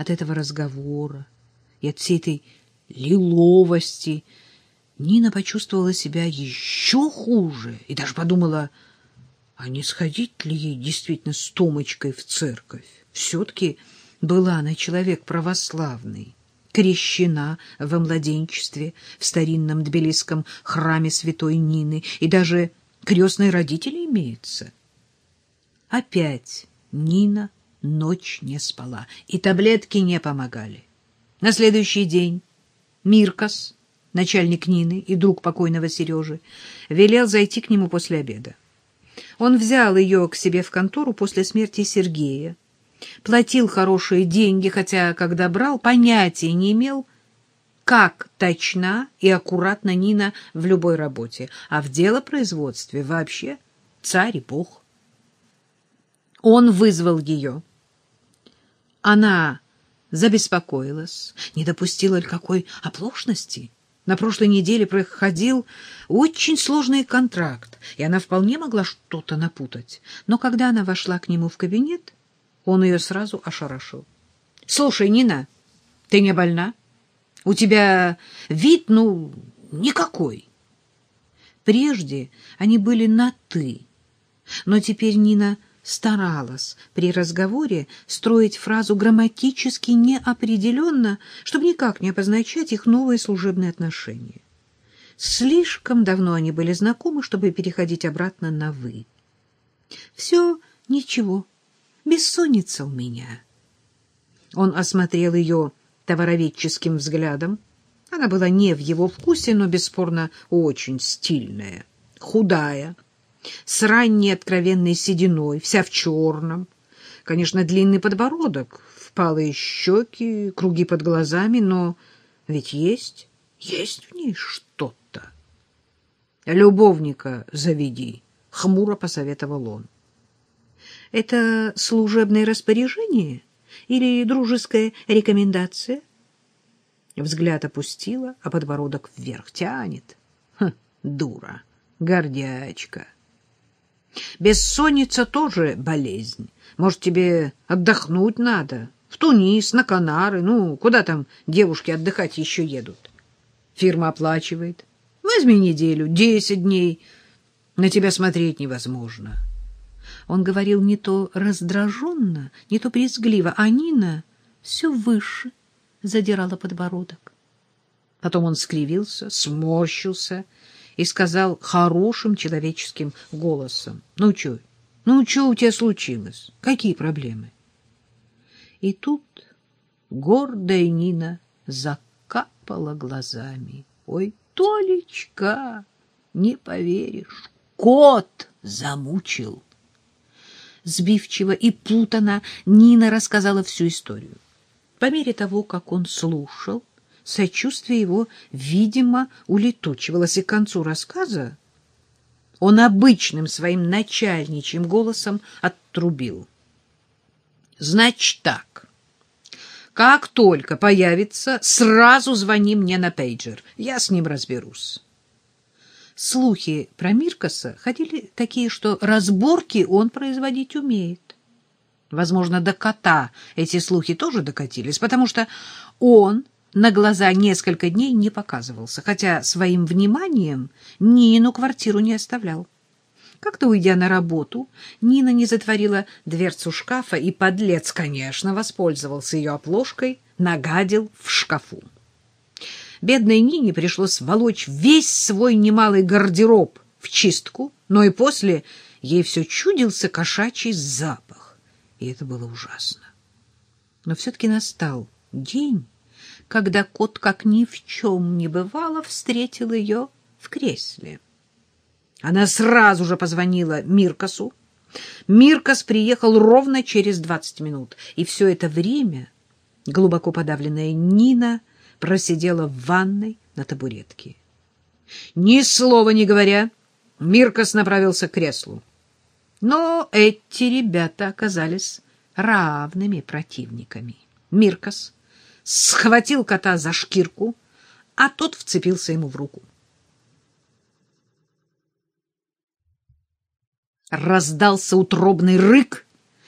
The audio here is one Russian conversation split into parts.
от этого разговора и от всей этой лиловости Нина почувствовала себя еще хуже и даже подумала, а не сходить ли ей действительно с Томочкой в церковь? Все-таки была она человек православный, крещена во младенчестве в старинном тбилисском храме святой Нины, и даже крестные родители имеются. Опять Нина ночь не спала, и таблетки не помогали. На следующий день Миркас, начальник Нины и друг покойного Сережи, велел зайти к нему после обеда. Он взял ее к себе в контору после смерти Сергея, платил хорошие деньги, хотя, когда брал, понятия не имел, как точна и аккуратна Нина в любой работе, а в делопроизводстве вообще царь и бог. Он вызвал ее. Она забеспокоилась, не допустила ли какой оплошности. На прошлой неделе проходил очень сложный контракт, и она вполне могла что-то напутать. Но когда она вошла к нему в кабинет, он ее сразу ошарашил. — Слушай, Нина, ты не больна? У тебя вид, ну, никакой. Прежде они были на «ты», но теперь Нина старалась при разговоре строить фразу грамматически неопределенно, чтобы никак не обозначать их новые служебные отношения. Слишком давно они были знакомы, чтобы переходить обратно на «вы». «Все ничего, бессонница у меня». Он осмотрел ее товароведческим взглядом. Она была не в его вкусе, но, бесспорно, очень стильная, худая, с ранней откровенной сединой, вся в черном. Конечно, длинный подбородок, впалые щеки, круги под глазами, но ведь есть, есть в ней что-то. «Любовника заведи», — хмуро посоветовал он. «Это служебное распоряжение или дружеская рекомендация?» Взгляд опустила, а подбородок вверх тянет. Хм, дура, гордячка. Бессонница тоже болезнь. Может, тебе отдохнуть надо? В Тунис, на Канары, ну, куда там девушки отдыхать еще едут? Фирма оплачивает. Возьми неделю, десять дней. На тебя смотреть невозможно. Он говорил не то раздраженно, не то брезгливо, а Нина все выше задирала подбородок. Потом он скривился, сморщился и сказал хорошим человеческим голосом. — Ну, что? Ну, что у тебя случилось? Какие проблемы? И тут гордая Нина закапала глазами. — Ой, Толечка, не поверишь, кот замучил. Сбивчиво и путано Нина рассказала всю историю. По мере того, как он слушал, сочувствие его, видимо, улетучивалось, и к концу рассказа он обычным своим начальничьим голосом оттрубил. «Значит так, как только появится, сразу звони мне на пейджер, я с ним разберусь». Слухи про Миркоса ходили такие, что разборки он производить умеет. Возможно, до кота эти слухи тоже докатились, потому что он на глаза несколько дней не показывался, хотя своим вниманием Нину квартиру не оставлял. Как-то, уйдя на работу, Нина не затворила дверцу шкафа, и подлец, конечно, воспользовался ее оплошкой, нагадил в шкафу. Бедной Нине пришлось волочь весь свой немалый гардероб в чистку, но и после ей все чудился кошачий запах, и это было ужасно. Но все-таки настал день, когда кот, как ни в чем не бывало, встретил ее в кресле. Она сразу же позвонила Миркасу. Миркас приехал ровно через двадцать минут, и все это время глубоко подавленная Нина просидела в ванной на табуретке. Ни слова не говоря, Миркас направился к креслу. Но эти ребята оказались равными противниками. Миркас схватил кота за шкирку, а тот вцепился ему в руку. Раздался утробный рык,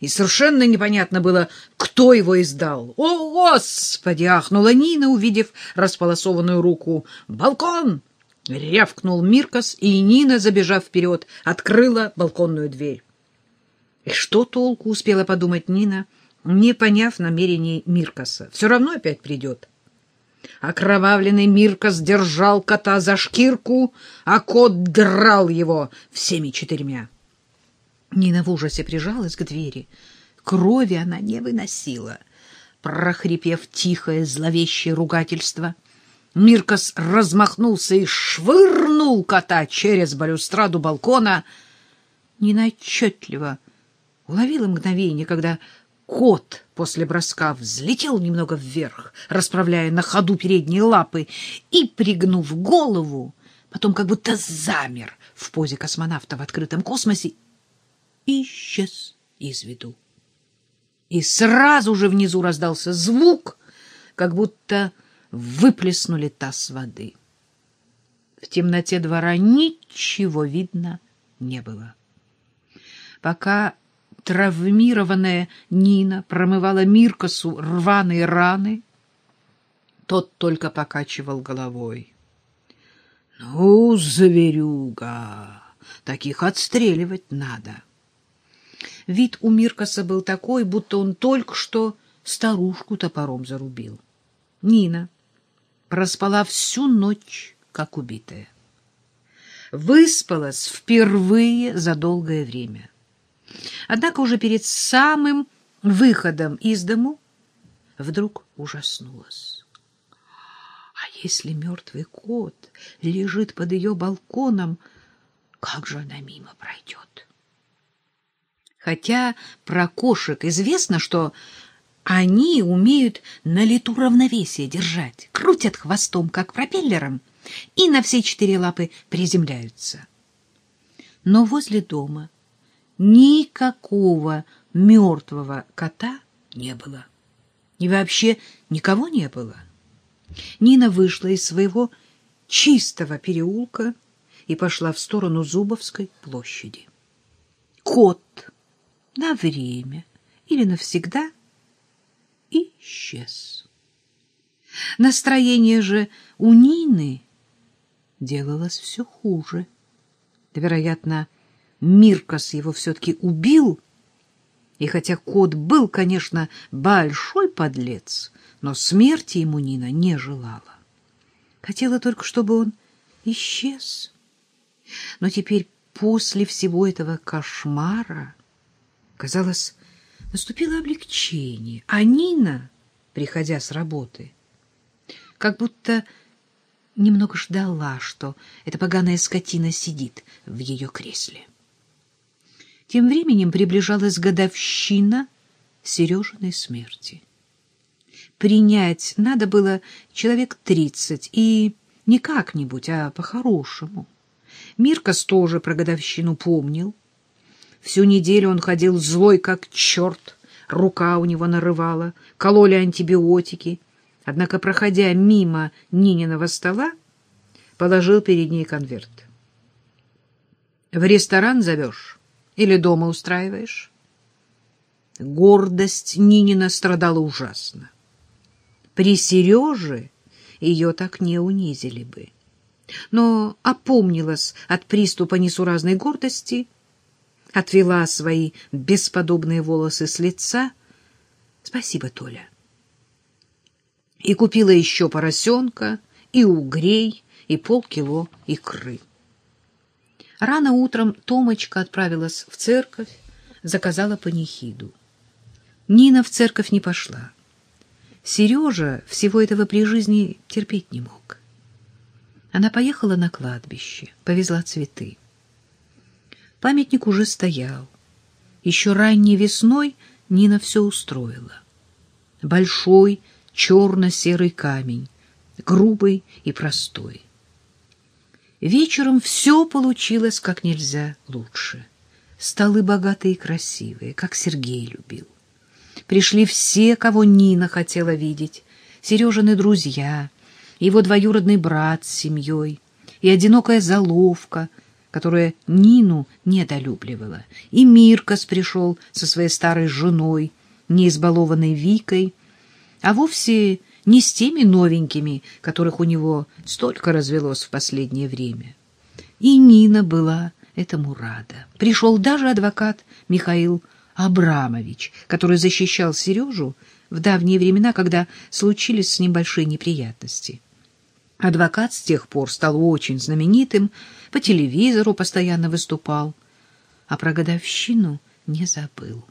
и совершенно непонятно было, кто его издал. «О, Господи!» — ахнула Нина, увидев располосованную руку. «Балкон!» — рявкнул Миркос, и Нина, забежав вперед, открыла балконную дверь. И что толку, успела подумать Нина, не поняв намерений Миркоса. Все равно опять придет. Окровавленный Миркос держал кота за шкирку, а кот драл его всеми четырьмя. Нина в ужасе прижалась к двери. Крови она не выносила. Прохрипев тихое зловещее ругательство, Миркос размахнулся и швырнул кота через балюстраду балкона. Нина отчетливо уловила мгновение, когда кот после броска взлетел немного вверх, расправляя на ходу передние лапы, и, пригнув голову, потом как будто замер в позе космонавта в открытом космосе исчез из виду. И сразу же внизу раздался звук, как будто выплеснули таз воды. В темноте двора ничего видно не было. Пока травмированная Нина промывала Миркосу рваные раны, тот только покачивал головой. — Ну, зверюга, таких отстреливать надо. — Вид у Миркоса был такой, будто он только что старушку топором зарубил. Нина проспала всю ночь, как убитая. Выспалась впервые за долгое время. Однако уже перед самым выходом из дому вдруг ужаснулась. А если мертвый кот лежит под ее балконом, как же она мимо пройдет? Хотя про кошек известно, что они умеют на лету равновесие держать, крутят хвостом, как пропеллером, и на все четыре лапы приземляются. Но возле дома никакого мертвого кота не было. И вообще никого не было. Нина вышла из своего чистого переулка и пошла в сторону Зубовской площади. Кот на время или навсегда исчез. Настроение же у Нины делалось все хуже. Вероятно, Миркос его все-таки убил, и хотя кот был, конечно, большой подлец, но смерти ему Нина не желала. Хотела только, чтобы он исчез. Но теперь после всего этого кошмара Казалось, наступило облегчение, а Нина, приходя с работы, как будто немного ждала, что эта поганая скотина сидит в ее кресле. Тем временем приближалась годовщина Сережиной смерти. Принять надо было человек тридцать, и не как-нибудь, а по-хорошему. Миркас тоже про годовщину помнил, Всю неделю он ходил злой, как черт, рука у него нарывала, кололи антибиотики. Однако, проходя мимо Нининого стола, положил перед ней конверт. «В ресторан зовешь или дома устраиваешь?» Гордость Нинина страдала ужасно. При Сереже ее так не унизили бы. Но опомнилась от приступа несуразной гордости отвела свои бесподобные волосы с лица. Спасибо, Толя. И купила еще поросенка, и угрей, и полкило икры. Рано утром Томочка отправилась в церковь, заказала панихиду. Нина в церковь не пошла. Сережа всего этого при жизни терпеть не мог. Она поехала на кладбище, повезла цветы. Памятник уже стоял. Еще ранней весной Нина все устроила. Большой черно-серый камень, грубый и простой. Вечером все получилось как нельзя лучше. Столы богатые и красивые, как Сергей любил. Пришли все, кого Нина хотела видеть. Сережины друзья, его двоюродный брат с семьей и одинокая заловка — которая Нину недолюбливала. И Миркос пришел со своей старой женой, не избалованной Викой, а вовсе не с теми новенькими, которых у него столько развелось в последнее время. И Нина была этому рада. Пришел даже адвокат Михаил Абрамович, который защищал Сережу в давние времена, когда случились с ним большие неприятности. Адвокат с тех пор стал очень знаменитым, по телевизору постоянно выступал, а про годовщину не забыл.